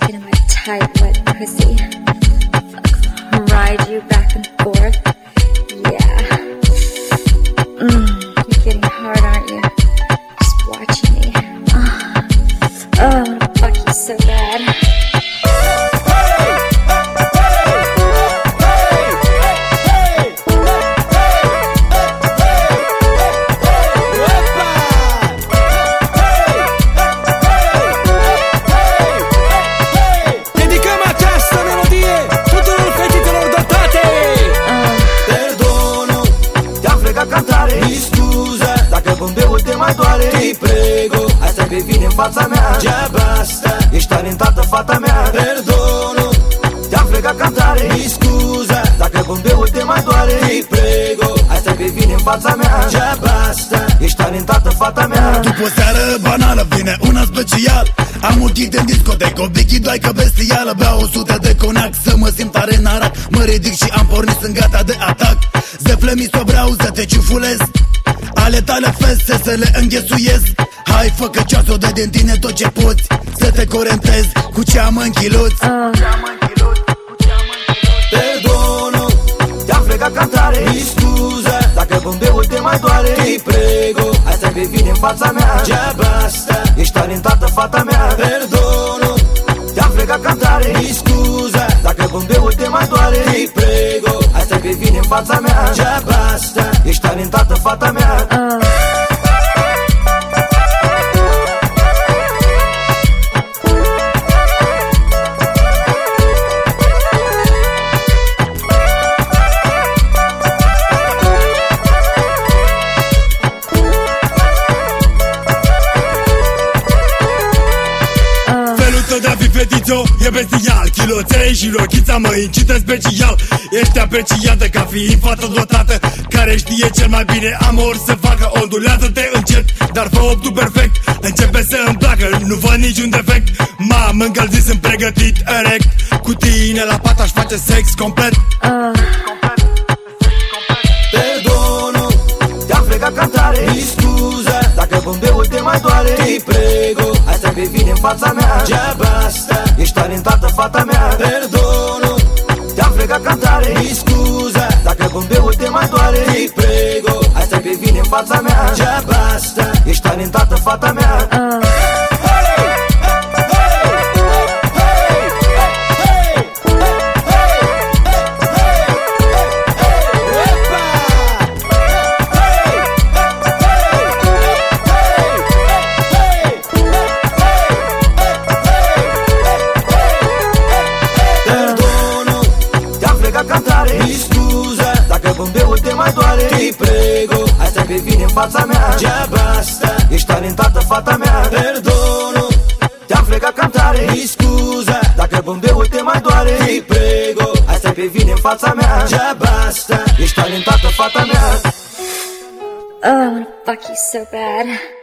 sticking in my tight, wet pussy. Ride you back and forth. Mai doare. Ti prego Hai să vine în fața mea. Geaba asta. Ești talentată fata mea. Perdono Te-am frecat cantare Mi scuza Dacă bombeul te mai doare. Ti prego. Hai să vine în fața mea. Geaba asta. Ești talentată fata mea. După o seară banală vine una special. Am un în discotecă, Vicky doi că bestială. Beau o sută de conac să mă simt tare în arac. Mă ridic și am pornit, sunt gata de atac. Zefle mi s-o vreau să te ciufulez Ale tale feste să le înghesuiez Hai fă că ceasul de din tine tot ce poți Să te corentez cu ce am în chiluț Perdono Te-am frecat cantare Mi scuza Dacă bombeul te mai doare. Ti prego Hai să vine în fața mea. Geaba asta Ești talentată fata mea. Perdono Te-am frecat cantare Mi scuza Dacă bombeul fața mea. Geaba asta. Ești talentată fata mea. Felul a fi fetițo e bestial. Chiloței și rochița mă incită special. Ești apreciată ca fiind fată dotată Care știe cel mai bine amor să facă. Ondulează-te încet, dar fă optul perfect. Începe să îmi placă, nu văd niciun defect. M-am încălzit, sunt pregătit, erect. Cu tine la pat aș face sex complet. Perdono Te-am frecat cantare Mi scuza Dacă bombeul te mai doare. Ti prego fața mea. Geaba asta Ești talentată fata mea. Perdono Te-am frecat cantare Mi scuza Dacă bombeul te mai doare. Ti prego. Hai să vine în fața mea. Geaba asta bombeul te mai doare Ti prego Hai să vine în fața mea. Geaba asta Ești talentată fata mea. Perdono Te-am frecat cantare Mi scuza Dacă bombeul te mai doare. Ti prego Hai să vine în fața mea. Geaba asta Ești talentată fata mea. Oh, I wanna fuck you so bad.